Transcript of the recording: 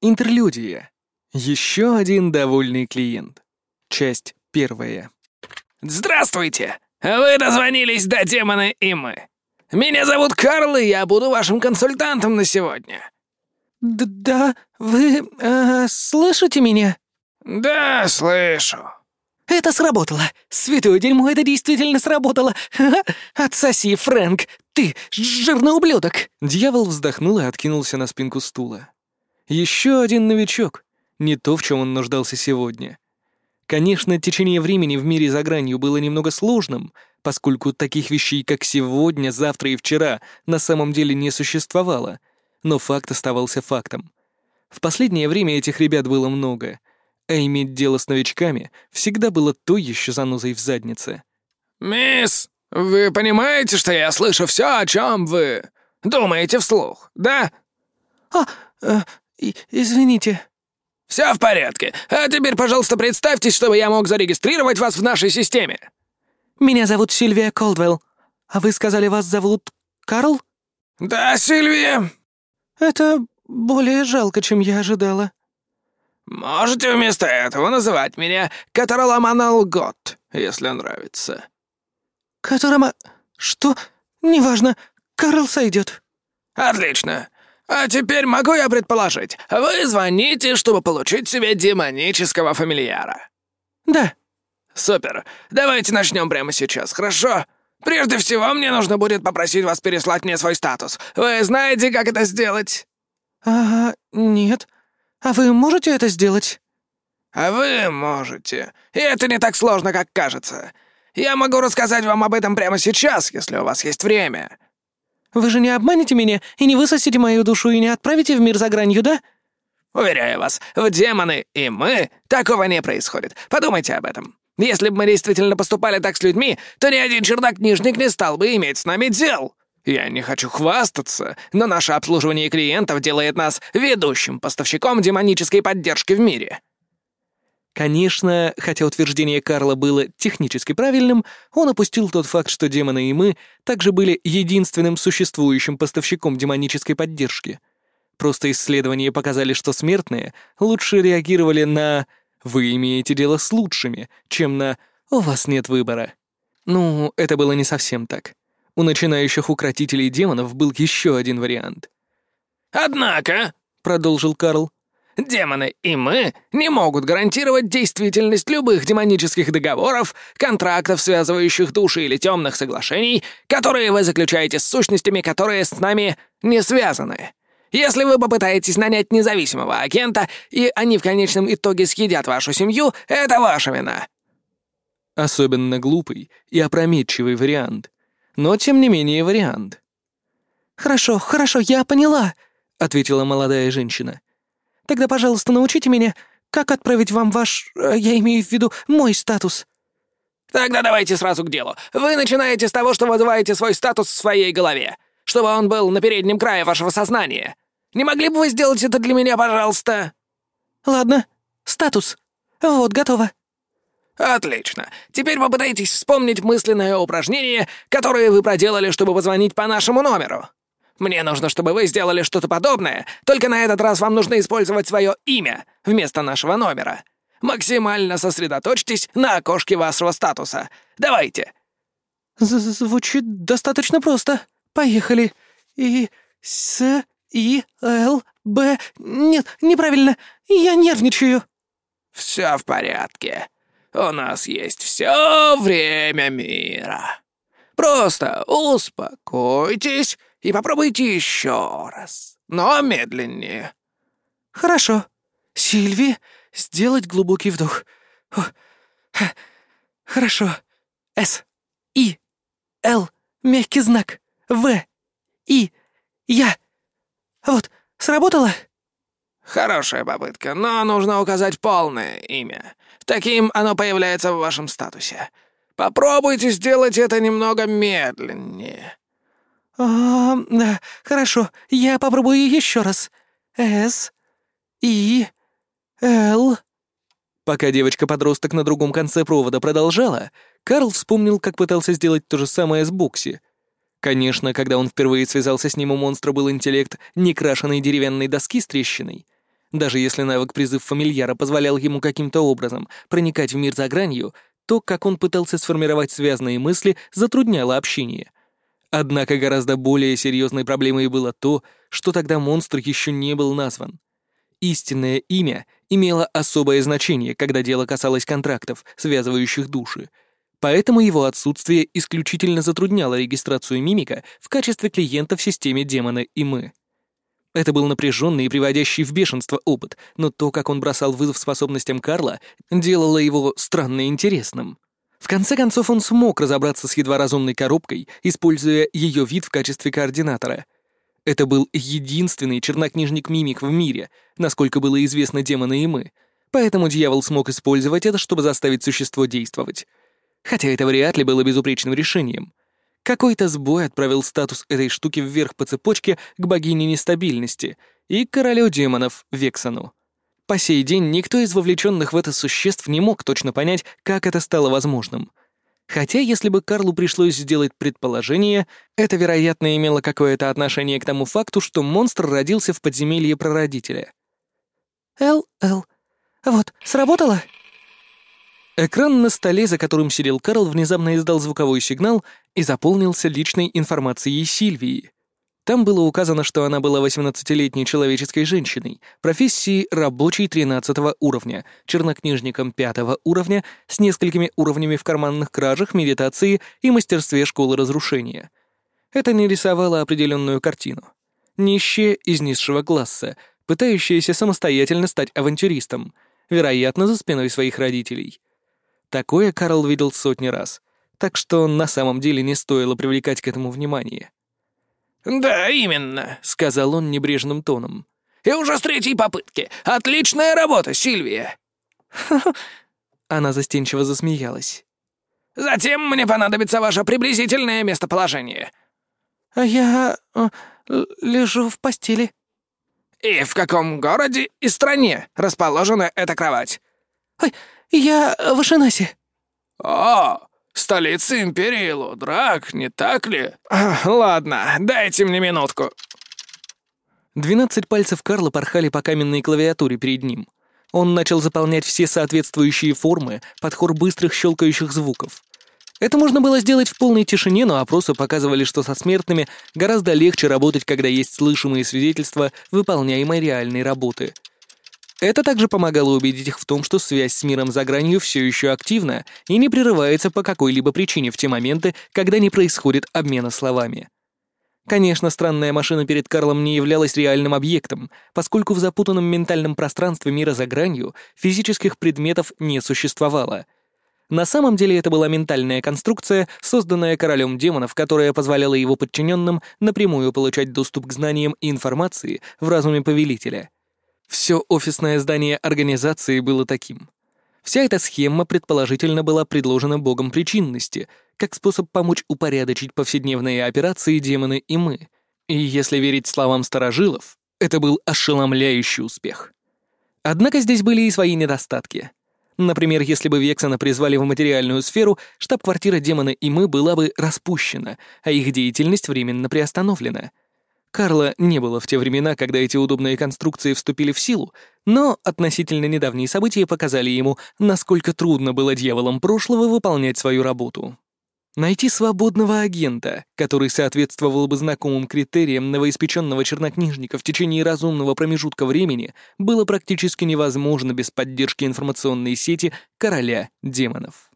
Интерлюдия. Еще один довольный клиент. Часть первая. Здравствуйте! Вы дозвонились до демона и мы. Меня зовут Карл, и я буду вашим консультантом на сегодня. Д да, вы э, слышите меня? Да, слышу. Это сработало. Святое дерьмо, это действительно сработало. Отсоси, Фрэнк. Ты жирный ублюдок. Дьявол вздохнул и откинулся на спинку стула. Еще один новичок. Не то, в чем он нуждался сегодня. Конечно, течение времени в мире за гранью было немного сложным, поскольку таких вещей, как сегодня, завтра и вчера, на самом деле не существовало. Но факт оставался фактом. В последнее время этих ребят было много, а иметь дело с новичками всегда было той еще занозой в заднице. «Мисс, вы понимаете, что я слышу все, о чем вы думаете вслух, да?» «А, э, извините». «Все в порядке. А теперь, пожалуйста, представьтесь, чтобы я мог зарегистрировать вас в нашей системе». «Меня зовут Сильвия Колдвелл. А вы сказали, вас зовут Карл?» «Да, Сильвия». «Это более жалко, чем я ожидала». «Можете вместо этого называть меня Катароламанал Гот, если нравится». «Катарама... Что? Неважно. Карл сойдет». «Отлично. А теперь могу я предположить, вы звоните, чтобы получить себе демонического фамильяра?» «Да». «Супер. Давайте начнем прямо сейчас, хорошо? Прежде всего, мне нужно будет попросить вас переслать мне свой статус. Вы знаете, как это сделать?» «Ага, нет. А вы можете это сделать?» «А вы можете. И это не так сложно, как кажется. Я могу рассказать вам об этом прямо сейчас, если у вас есть время». Вы же не обманете меня и не высосите мою душу и не отправите в мир за гранью, да?» «Уверяю вас, в демоны и мы такого не происходит. Подумайте об этом. Если бы мы действительно поступали так с людьми, то ни один чернокнижник не стал бы иметь с нами дел. Я не хочу хвастаться, но наше обслуживание клиентов делает нас ведущим поставщиком демонической поддержки в мире». Конечно, хотя утверждение Карла было технически правильным, он опустил тот факт, что демоны и мы также были единственным существующим поставщиком демонической поддержки. Просто исследования показали, что смертные лучше реагировали на «вы имеете дело с лучшими», чем на «у вас нет выбора». Ну, это было не совсем так. У начинающих укротителей демонов был еще один вариант. «Однако», — продолжил Карл, Демоны и мы не могут гарантировать действительность любых демонических договоров, контрактов, связывающих души или темных соглашений, которые вы заключаете с сущностями, которые с нами не связаны. Если вы попытаетесь нанять независимого агента, и они в конечном итоге съедят вашу семью, это ваша вина. Особенно глупый и опрометчивый вариант. Но, тем не менее, вариант. «Хорошо, хорошо, я поняла», — ответила молодая женщина. Тогда, пожалуйста, научите меня, как отправить вам ваш... Э, я имею в виду мой статус». «Тогда давайте сразу к делу. Вы начинаете с того, что вызываете свой статус в своей голове, чтобы он был на переднем крае вашего сознания. Не могли бы вы сделать это для меня, пожалуйста?» «Ладно. Статус. Вот, готово». «Отлично. Теперь попытайтесь вспомнить мысленное упражнение, которое вы проделали, чтобы позвонить по нашему номеру. Мне нужно, чтобы вы сделали что-то подобное, только на этот раз вам нужно использовать свое имя вместо нашего номера. Максимально сосредоточьтесь на окошке вашего статуса. Давайте!» З «Звучит достаточно просто. Поехали. И... С... И... Л... Б... Нет, неправильно. Я нервничаю». «Все в порядке. У нас есть все время мира. Просто успокойтесь и попробуйте еще раз, но медленнее». «Хорошо. Сильви, сделать глубокий вдох. О, хорошо. С, И, Л, мягкий знак, В, И, Я. Вот, сработало?» «Хорошая попытка, но нужно указать полное имя. Таким оно появляется в вашем статусе. Попробуйте сделать это немного медленнее». «А, хорошо, я попробую еще раз. С, И, Л...» Пока девочка-подросток на другом конце провода продолжала, Карл вспомнил, как пытался сделать то же самое с Бокси. Конечно, когда он впервые связался с ним, у монстра был интеллект некрашенной деревянной доски с трещиной. Даже если навык призыв фамильяра позволял ему каким-то образом проникать в мир за гранью, то, как он пытался сформировать связанные мысли, затрудняло общение. Однако гораздо более серьезной проблемой было то, что тогда монстр еще не был назван. Истинное имя имело особое значение, когда дело касалось контрактов, связывающих души, поэтому его отсутствие исключительно затрудняло регистрацию мимика в качестве клиента в системе демона и мы. Это был напряженный и приводящий в бешенство опыт, но то, как он бросал вызов способностям Карла, делало его странно интересным. В конце концов, он смог разобраться с едва разумной коробкой, используя ее вид в качестве координатора. Это был единственный чернокнижник-мимик в мире, насколько было известно демоны и мы, поэтому дьявол смог использовать это, чтобы заставить существо действовать. Хотя это вряд ли было безупречным решением. Какой-то сбой отправил статус этой штуки вверх по цепочке к богине нестабильности и королю демонов Вексану. По сей день никто из вовлеченных в это существ не мог точно понять, как это стало возможным. Хотя, если бы Карлу пришлось сделать предположение, это, вероятно, имело какое-то отношение к тому факту, что монстр родился в подземелье прародителя. «Эл, Эл, вот, сработало?» Экран на столе, за которым сидел Карл, внезапно издал звуковой сигнал и заполнился личной информацией Сильвии. Там было указано, что она была 18-летней человеческой женщиной, профессии рабочей 13 уровня, чернокнижником 5 уровня, с несколькими уровнями в карманных кражах, медитации и мастерстве школы разрушения. Это не рисовало определенную картину. Нищая из низшего класса, пытающаяся самостоятельно стать авантюристом, вероятно, за спиной своих родителей. Такое Карл видел сотни раз, так что на самом деле не стоило привлекать к этому внимание. «Да, именно», — сказал он небрежным тоном. «И уже с третьей попытки. Отличная работа, Сильвия!» Она застенчиво засмеялась. «Затем мне понадобится ваше приблизительное местоположение». «А я... Э, лежу в постели». «И в каком городе и стране расположена эта кровать?» «Ой, «Я в Ашинасе». «О, столица Империи Лудрак, не так ли? Ладно, дайте мне минутку». Двенадцать пальцев Карла порхали по каменной клавиатуре перед ним. Он начал заполнять все соответствующие формы под хор быстрых щелкающих звуков. Это можно было сделать в полной тишине, но опросы показывали, что со смертными гораздо легче работать, когда есть слышимые свидетельства выполняемой реальной работы — это также помогало убедить их в том, что связь с миром за гранью все еще активна и не прерывается по какой-либо причине в те моменты, когда не происходит обмена словами. Конечно, странная машина перед Карлом не являлась реальным объектом, поскольку в запутанном ментальном пространстве мира за гранью физических предметов не существовало. На самом деле это была ментальная конструкция, созданная королем демонов, которая позволяла его подчиненным напрямую получать доступ к знаниям и информации в разуме повелителя — все офисное здание организации было таким. Вся эта схема предположительно была предложена богом причинности, как способ помочь упорядочить повседневные операции демоны и мы. И если верить словам старожилов, это был ошеломляющий успех. Однако здесь были и свои недостатки. Например, если бы Вексона призвали в материальную сферу, штаб-квартира демона и мы была бы распущена, а их деятельность временно приостановлена — Карла не было в те времена, когда эти удобные конструкции вступили в силу, но относительно недавние события показали ему, насколько трудно было дьяволам прошлого выполнять свою работу. Найти свободного агента, который соответствовал бы знакомым критериям новоиспеченного чернокнижника в течение разумного промежутка времени, было практически невозможно без поддержки информационной сети короля демонов.